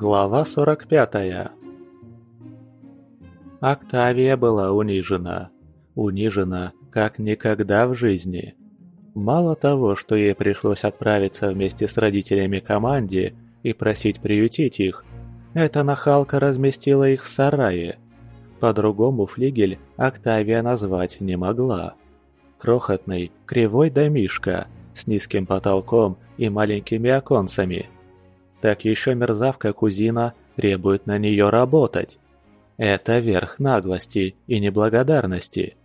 Глава 45 Октавия была унижена. Унижена, как никогда в жизни. Мало того, что ей пришлось отправиться вместе с родителями команде и просить приютить их, эта нахалка разместила их в сарае. По-другому флигель Октавия назвать не могла. Крохотный, кривой домишка с низким потолком и маленькими оконцами – так еще мерзавка-кузина требует на нее работать. Это верх наглости и неблагодарности.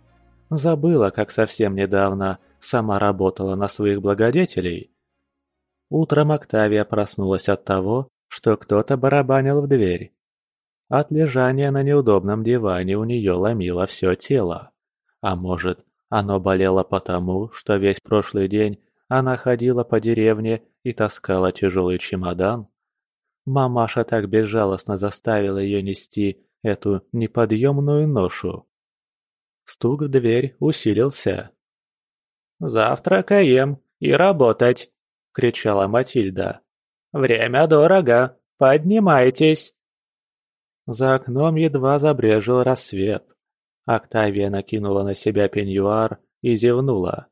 Забыла, как совсем недавно сама работала на своих благодетелей. Утром Октавия проснулась от того, что кто-то барабанил в дверь. От лежания на неудобном диване у нее ломило все тело. А может, оно болело потому, что весь прошлый день она ходила по деревне и таскала тяжелый чемодан. Мамаша так безжалостно заставила ее нести эту неподъемную ношу. Стук в дверь усилился. «Завтракаем и работать!» — кричала Матильда. «Время дорого! Поднимайтесь!» За окном едва забрежил рассвет. Октавия накинула на себя пеньюар и зевнула.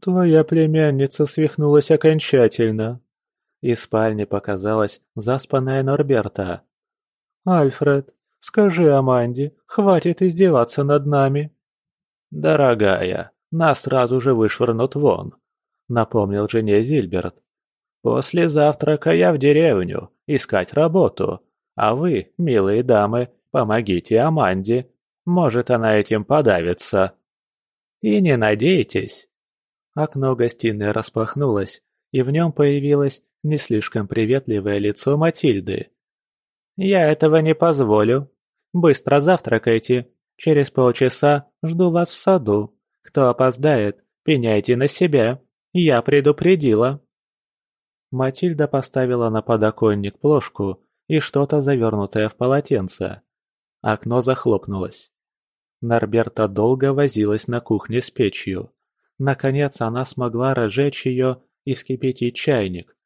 «Твоя племянница свихнулась окончательно», из спальни показалась заспанная Норберта. «Альфред, скажи Аманде, хватит издеваться над нами». «Дорогая, нас сразу же вышвырнут вон», — напомнил жене Зильберт. «После завтрака я в деревню, искать работу, а вы, милые дамы, помогите Аманде, может, она этим подавится». «И не надейтесь». Окно гостиной распахнулось, и в нем появилась не слишком приветливое лицо Матильды. «Я этого не позволю. Быстро завтракайте. Через полчаса жду вас в саду. Кто опоздает, пеняйте на себя. Я предупредила». Матильда поставила на подоконник плошку и что-то завернутое в полотенце. Окно захлопнулось. Норберта долго возилась на кухне с печью. Наконец она смогла разжечь ее и вскипятить чайник.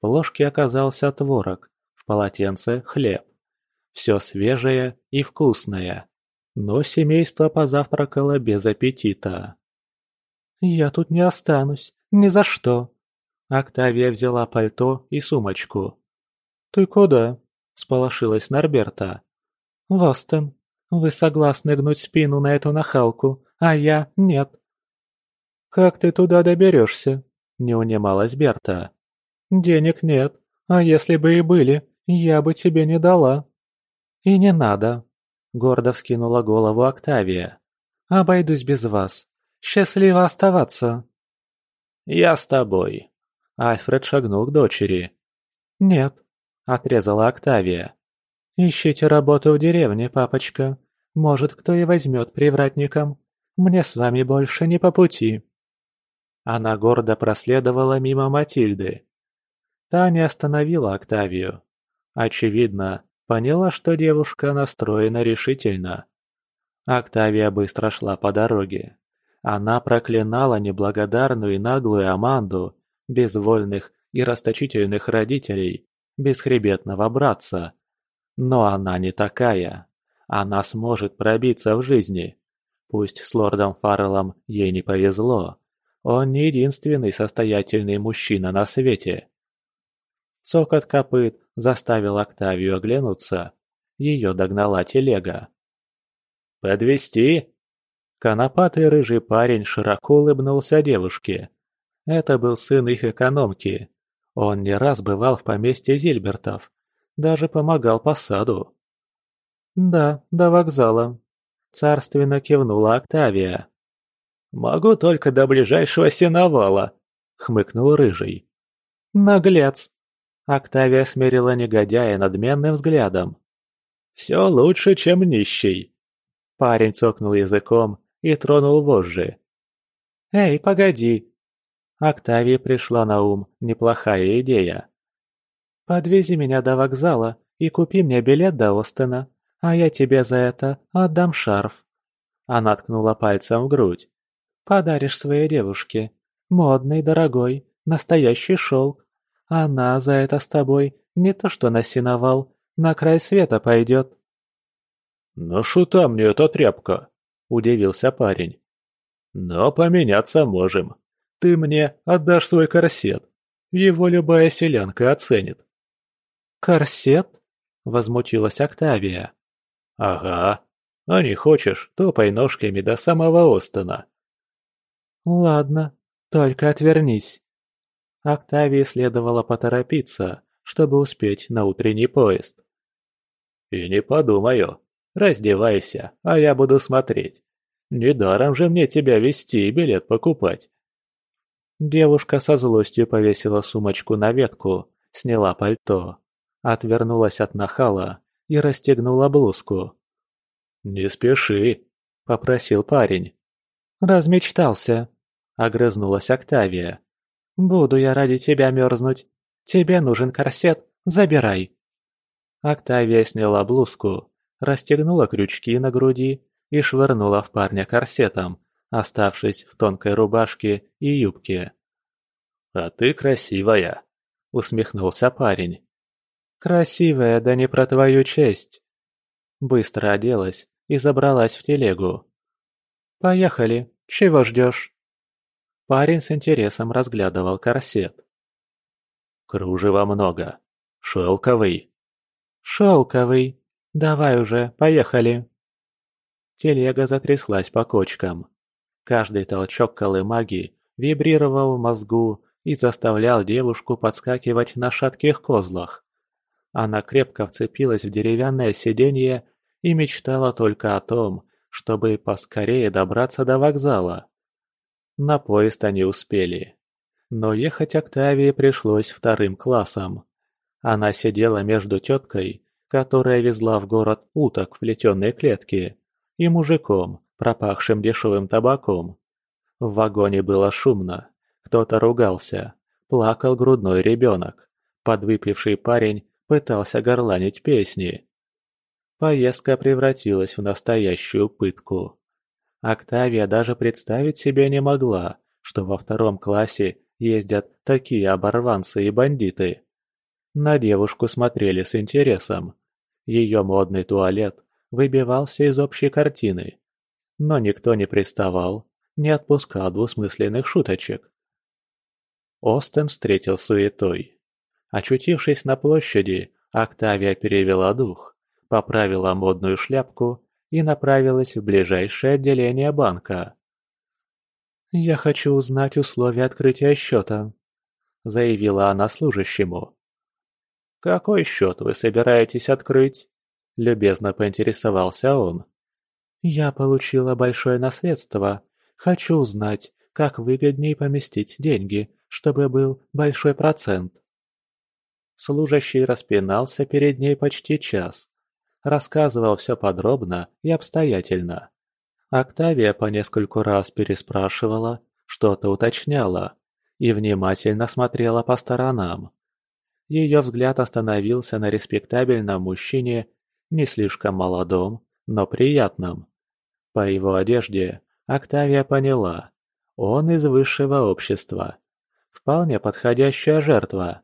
В ложке оказался творог, в полотенце – хлеб. Все свежее и вкусное. Но семейство позавтракало без аппетита. «Я тут не останусь, ни за что!» Октавия взяла пальто и сумочку. «Ты куда?» – сполошилась Норберта. «В Остен. Вы согласны гнуть спину на эту нахалку, а я – нет». «Как ты туда доберешься?» – не унималась Берта. «Денег нет, а если бы и были, я бы тебе не дала». «И не надо», — гордо вскинула голову Октавия. «Обойдусь без вас. Счастливо оставаться». «Я с тобой». Альфред шагнул к дочери. «Нет», — отрезала Октавия. «Ищите работу в деревне, папочка. Может, кто и возьмет привратником. Мне с вами больше не по пути». Она гордо проследовала мимо Матильды. Та не остановила Октавию. Очевидно, поняла, что девушка настроена решительно. Октавия быстро шла по дороге. Она проклинала неблагодарную и наглую Аманду, безвольных и расточительных родителей, бесхребетного братца. Но она не такая. Она сможет пробиться в жизни. Пусть с лордом Фарреллом ей не повезло. Он не единственный состоятельный мужчина на свете. Цокот копыт заставил Октавию оглянуться. Ее догнала телега. «Подвезти?» Конопатый рыжий парень широко улыбнулся девушке. Это был сын их экономки. Он не раз бывал в поместье Зильбертов. Даже помогал по саду. «Да, до вокзала», — царственно кивнула Октавия. «Могу только до ближайшего сеновала», — хмыкнул Рыжий. «Наглец!» Октавия смерила негодяя надменным взглядом. «Все лучше, чем нищий!» Парень цокнул языком и тронул вожжи. «Эй, погоди!» Октавии пришла на ум неплохая идея. «Подвези меня до вокзала и купи мне билет до Остена, а я тебе за это отдам шарф». Она ткнула пальцем в грудь. «Подаришь своей девушке. Модный, дорогой, настоящий шелк. Она за это с тобой Не то что на сеновал, на край света пойдет». «На шута мне эта тряпка», — удивился парень. «Но поменяться можем. Ты мне отдашь свой корсет. Его любая селянка оценит». «Корсет?» — возмутилась Октавия. «Ага. А не хочешь, топай ножками до самого Остона». «Ладно, только отвернись». Октавии следовало поторопиться, чтобы успеть на утренний поезд. «И не подумаю. Раздевайся, а я буду смотреть. Недаром же мне тебя вести и билет покупать». Девушка со злостью повесила сумочку на ветку, сняла пальто, отвернулась от нахала и расстегнула блузку. «Не спеши», — попросил парень. «Размечтался», — огрызнулась Октавия. «Буду я ради тебя мерзнуть. Тебе нужен корсет, забирай». Октавия сняла блузку, расстегнула крючки на груди и швырнула в парня корсетом, оставшись в тонкой рубашке и юбке. «А ты красивая», — усмехнулся парень. «Красивая, да не про твою честь». Быстро оделась и забралась в телегу. «Поехали, чего ждешь?» Парень с интересом разглядывал корсет. «Кружева много. Шелковый». «Шелковый. Давай уже, поехали». Телега затряслась по кочкам. Каждый толчок колымаги вибрировал в мозгу и заставлял девушку подскакивать на шатких козлах. Она крепко вцепилась в деревянное сиденье и мечтала только о том, чтобы поскорее добраться до вокзала. На поезд они успели. Но ехать Октавии пришлось вторым классом. Она сидела между теткой, которая везла в город уток в плетеной клетке, и мужиком, пропахшим дешевым табаком. В вагоне было шумно, кто-то ругался, плакал грудной ребенок, подвыпивший парень пытался горланить песни. Поездка превратилась в настоящую пытку. Октавия даже представить себе не могла, что во втором классе ездят такие оборванцы и бандиты. На девушку смотрели с интересом. Ее модный туалет выбивался из общей картины. Но никто не приставал, не отпускал двусмысленных шуточек. Остен встретил суетой. Очутившись на площади, Октавия перевела дух, поправила модную шляпку и направилась в ближайшее отделение банка. «Я хочу узнать условия открытия счета», — заявила она служащему. «Какой счет вы собираетесь открыть?» — любезно поинтересовался он. «Я получила большое наследство. Хочу узнать, как выгоднее поместить деньги, чтобы был большой процент». Служащий распинался перед ней почти час, рассказывал все подробно и обстоятельно. Октавия по нескольку раз переспрашивала, что-то уточняла и внимательно смотрела по сторонам. Ее взгляд остановился на респектабельном мужчине, не слишком молодом, но приятном. По его одежде Октавия поняла, он из высшего общества. Вполне подходящая жертва.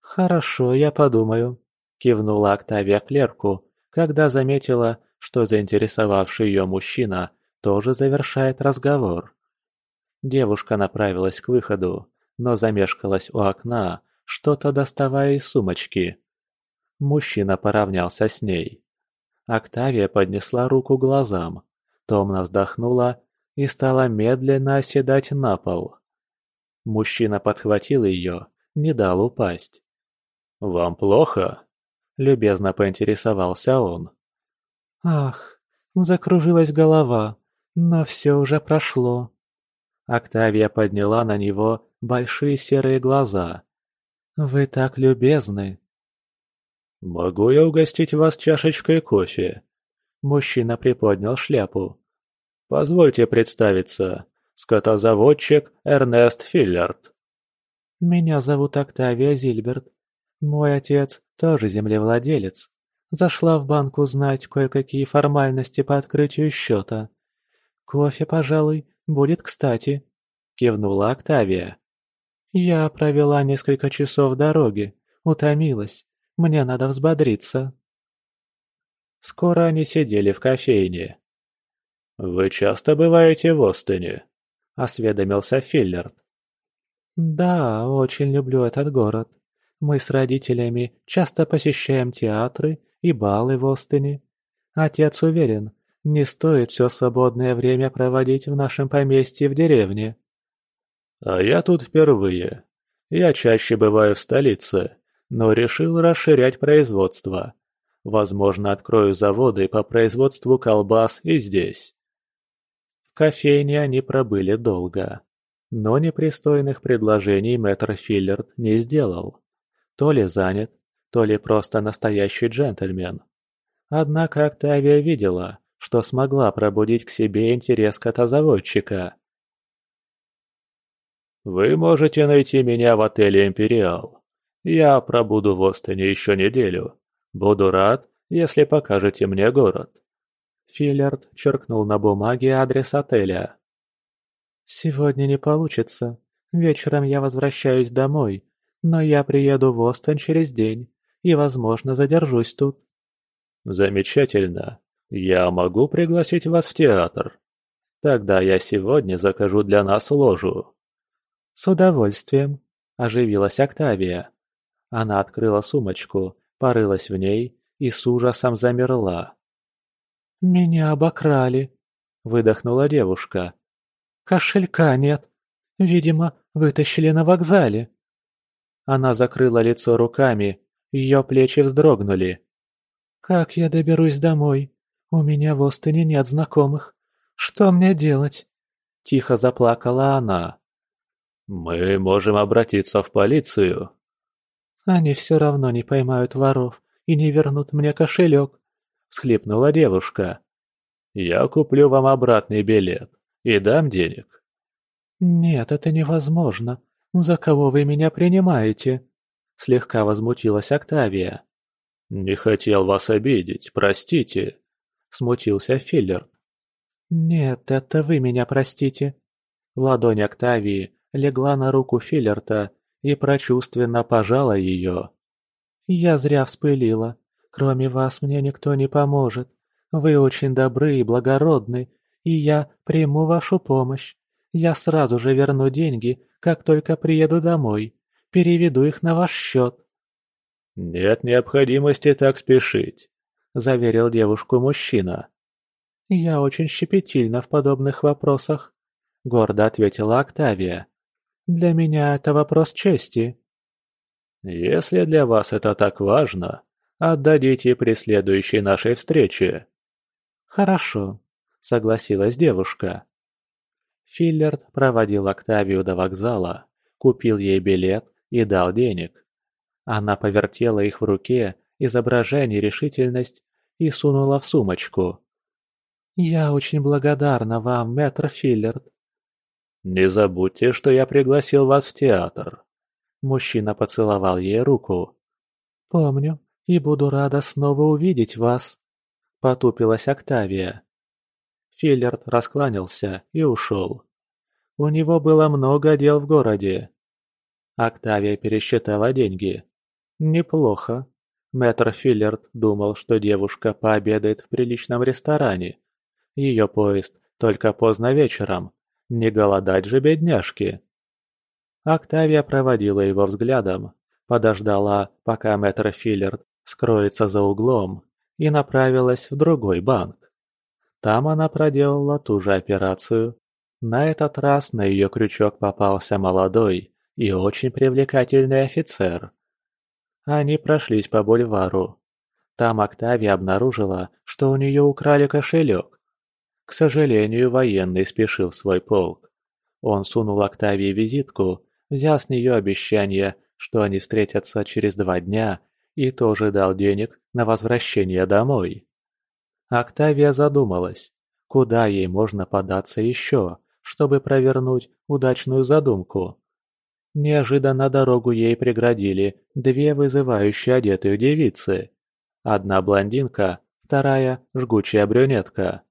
«Хорошо, я подумаю», Кивнула Октавия клерку, когда заметила, что заинтересовавший ее мужчина тоже завершает разговор. Девушка направилась к выходу, но замешкалась у окна, что-то доставая из сумочки. Мужчина поравнялся с ней. Октавия поднесла руку глазам, томно вздохнула и стала медленно оседать на пол. Мужчина подхватил ее, не дал упасть. «Вам плохо?» – любезно поинтересовался он. «Ах, закружилась голова, но все уже прошло». Октавия подняла на него большие серые глаза. «Вы так любезны!» «Могу я угостить вас чашечкой кофе?» Мужчина приподнял шляпу. «Позвольте представиться. Скотозаводчик Эрнест Филлерт». «Меня зовут Октавия Зильберт. Мой отец тоже землевладелец. Зашла в банк узнать кое-какие формальности по открытию счета. Кофе, пожалуй, будет кстати», — кивнула Октавия. «Я провела несколько часов дороги, утомилась. Мне надо взбодриться». Скоро они сидели в кофейне. «Вы часто бываете в Остоне?» – осведомился Филлерд. «Да, очень люблю этот город. Мы с родителями часто посещаем театры и балы в Остоне. Отец уверен, не стоит все свободное время проводить в нашем поместье в деревне». «А я тут впервые. Я чаще бываю в столице, но решил расширять производство. Возможно, открою заводы по производству колбас и здесь. В кофейне они пробыли долго. Но непристойных предложений мэтр Филлерд не сделал. То ли занят, то ли просто настоящий джентльмен. Однако Октавия видела, что смогла пробудить к себе интерес котозаводчика. «Вы можете найти меня в отеле «Империал». Я пробуду в Остоне еще неделю. Буду рад, если покажете мне город». Филлерд черкнул на бумаге адрес отеля. «Сегодня не получится. Вечером я возвращаюсь домой, но я приеду в Остон через день и, возможно, задержусь тут». «Замечательно. Я могу пригласить вас в театр. Тогда я сегодня закажу для нас ложу». «С удовольствием», – оживилась Октавия. Она открыла сумочку порылась в ней и с ужасом замерла. «Меня обокрали», — выдохнула девушка. «Кошелька нет. Видимо, вытащили на вокзале». Она закрыла лицо руками, ее плечи вздрогнули. «Как я доберусь домой? У меня в Остоне нет знакомых. Что мне делать?» Тихо заплакала она. «Мы можем обратиться в полицию», «Они все равно не поймают воров и не вернут мне кошелек», — всхлипнула девушка. «Я куплю вам обратный билет и дам денег». «Нет, это невозможно. За кого вы меня принимаете?» Слегка возмутилась Октавия. «Не хотел вас обидеть, простите», — смутился Филлерд. «Нет, это вы меня простите». Ладонь Октавии легла на руку Филлерта и прочувственно пожала ее. «Я зря вспылила. Кроме вас мне никто не поможет. Вы очень добры и благородны, и я приму вашу помощь. Я сразу же верну деньги, как только приеду домой. Переведу их на ваш счет». «Нет необходимости так спешить», — заверил девушку мужчина. «Я очень щепетильна в подобных вопросах», — гордо ответила Октавия. Для меня это вопрос чести». «Если для вас это так важно, отдадите при следующей нашей встрече». «Хорошо», — согласилась девушка. Филлерд проводил Октавию до вокзала, купил ей билет и дал денег. Она повертела их в руке, изображая нерешительность, и сунула в сумочку. «Я очень благодарна вам, мэтр Филлерд. «Не забудьте, что я пригласил вас в театр». Мужчина поцеловал ей руку. «Помню, и буду рада снова увидеть вас», — потупилась Октавия. Филлерд раскланялся и ушел. У него было много дел в городе. Октавия пересчитала деньги. Неплохо. Мэтр Филлерд думал, что девушка пообедает в приличном ресторане. Ее поезд только поздно вечером, не голодать же бедняжке. Октавия проводила его взглядом, подождала, пока мэтр Филлерд скроется за углом, и направилась в другой банк. Там она проделала ту же операцию. На этот раз на ее крючок попался молодой и очень привлекательный офицер. Они прошлись по бульвару. Там Октавия обнаружила, что у нее украли кошелек. К сожалению, военный спешил в свой полк. Он сунул Октавии визитку, взял с нее обещание, что они встретятся через два дня, и тоже дал денег на возвращение домой. Октавия задумалась, куда ей можно податься еще, чтобы провернуть удачную задумку. Неожиданно дорогу ей преградили две вызывающие одетые девицы. Одна блондинка, вторая – жгучая брюнетка.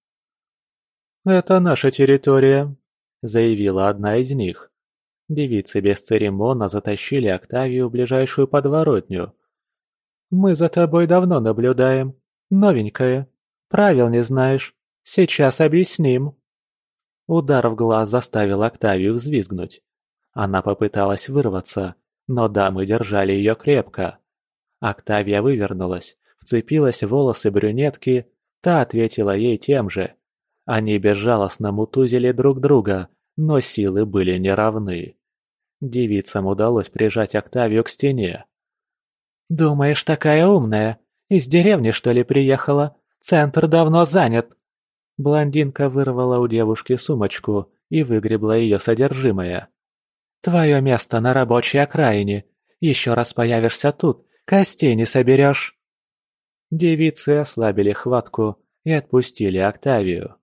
«Это наша территория», — заявила одна из них. Девицы бесцеремонно затащили Октавию в ближайшую подворотню. «Мы за тобой давно наблюдаем. Новенькая. Правил не знаешь. Сейчас объясним». Удар в глаз заставил Октавию взвизгнуть. Она попыталась вырваться, но дамы держали ее крепко. Октавия вывернулась, вцепилась в волосы брюнетки, та ответила ей тем же. Они безжалостно мутузили друг друга, но силы были неравны. Девицам удалось прижать Октавию к стене. «Думаешь, такая умная? Из деревни, что ли, приехала? Центр давно занят!» Блондинка вырвала у девушки сумочку и выгребла ее содержимое. «Твое место на рабочей окраине. Еще раз появишься тут, костей не соберешь!» Девицы ослабили хватку и отпустили Октавию.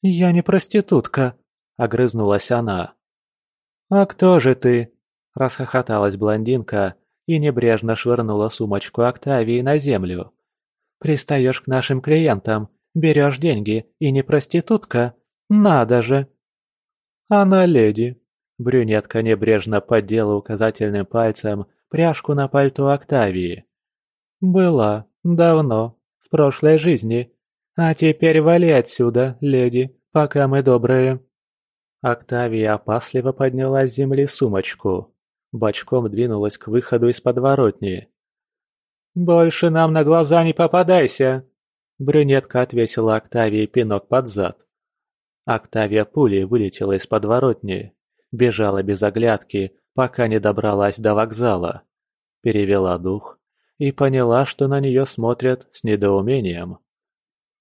«Я не проститутка», — огрызнулась она. «А кто же ты?» – расхохоталась блондинка и небрежно швырнула сумочку Октавии на землю. «Пристаешь к нашим клиентам, берешь деньги и не проститутка? Надо же!» «Она леди!» Брюнетка небрежно поддела указательным пальцем пряжку на пальто Октавии. «Была. Давно. В прошлой жизни. А теперь вали отсюда, леди, пока мы добрые». Октавия опасливо подняла с земли сумочку. Бочком двинулась к выходу из подворотни. «Больше нам на глаза не попадайся!» Брюнетка отвесила Октавии пинок под зад. Октавия пулей вылетела из подворотни, бежала без оглядки, пока не добралась до вокзала. Перевела дух и поняла, что на нее смотрят с недоумением.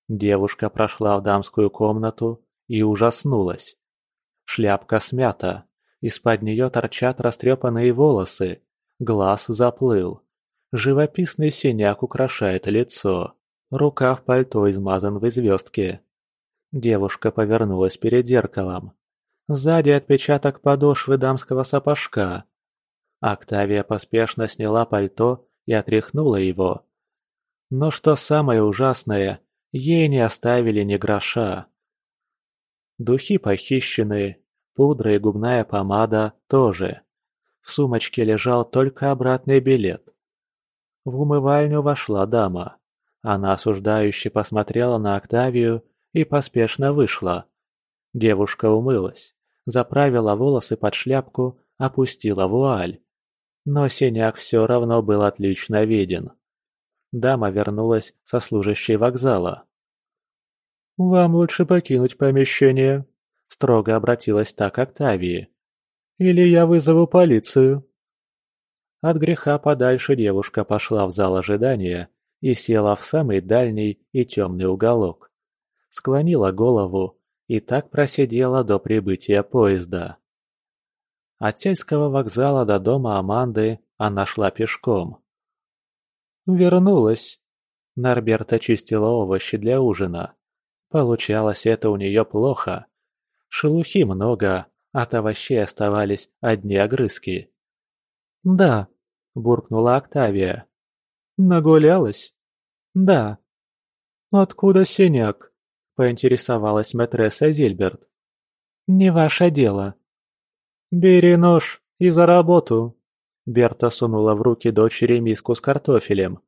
Девушка прошла в дамскую комнату и ужаснулась. Шляпка смята, из-под нее торчат растрепанные волосы, глаз заплыл. Живописный синяк украшает лицо, рука в пальто измазан в звездке. Девушка повернулась перед зеркалом. Сзади отпечаток подошвы дамского сапожка. Октавия поспешно сняла пальто и отряхнула его. Но что самое ужасное, ей не оставили ни гроша. Духи похищены, пудра и губная помада тоже. В сумочке лежал только обратный билет. В умывальню вошла дама. Она осуждающе посмотрела на Октавию и поспешно вышла. Девушка умылась, заправила волосы под шляпку, опустила вуаль. Но синяк все равно был отлично виден. Дама вернулась со служащей вокзала. «Вам лучше покинуть помещение», — строго обратилась та к Октавии. «Или я вызову полицию». От греха подальше девушка пошла в зал ожидания и села в самый дальний и темный уголок. Склонила голову и так просидела до прибытия поезда. От сельского вокзала до дома Аманды она шла пешком. «Вернулась!» Норберта чистила овощи для ужина. Получалось это у нее плохо. Шелухи много, от овощей оставались одни огрызки. «Да», — буркнула Октавия. «Нагулялась?» «Да». «Откуда синяк?» — поинтересовалась матресса Зильберт. «Не ваше дело». «Бери нож и за работу!» Берта сунула в руки дочери миску с картофелем.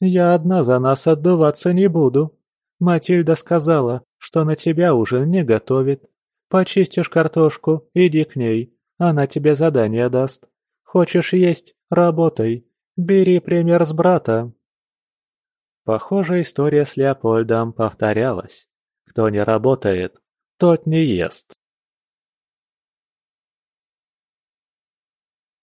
«Я одна за нас отдуваться не буду». Матильда сказала, что на тебя ужин не готовит. Почистишь картошку, иди к ней, она тебе задание даст. Хочешь есть – работай. Бери пример с брата. Похожая история с Леопольдом повторялась. Кто не работает, тот не ест.